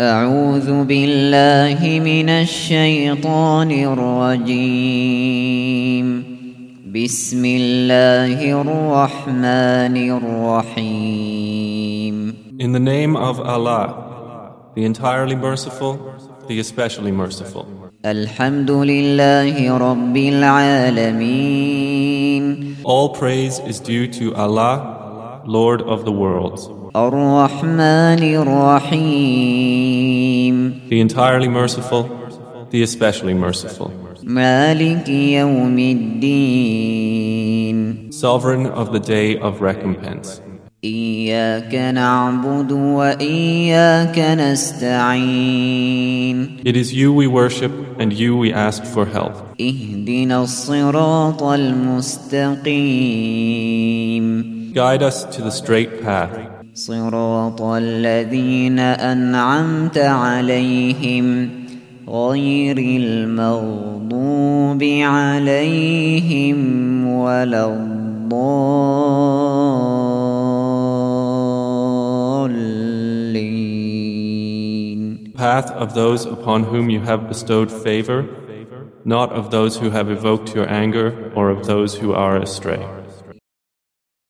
أعوذ بالله من الشيطان الرجيم بسم الله الرحمن الرحيم In the name of Allah, the entirely merciful, the especially merciful. الحمد لله رب العالمين All praise is due to Allah, Lord of the worlds, الرحمن الرحيم the entirely merciful, the especially merciful. مالك يوم الدين Sovereign of the day of recompense. إياك نعبد وإياك نستعين It is you we worship and you we ask for help. اهدنا الصراط المستقيم Guide us to the straight path, صراط الذين أنعمت عليهم غير المغضوب عليهم ولا الضالين path of those upon whom you have bestowed favor, not of those who have evoked your anger or of those who are astray.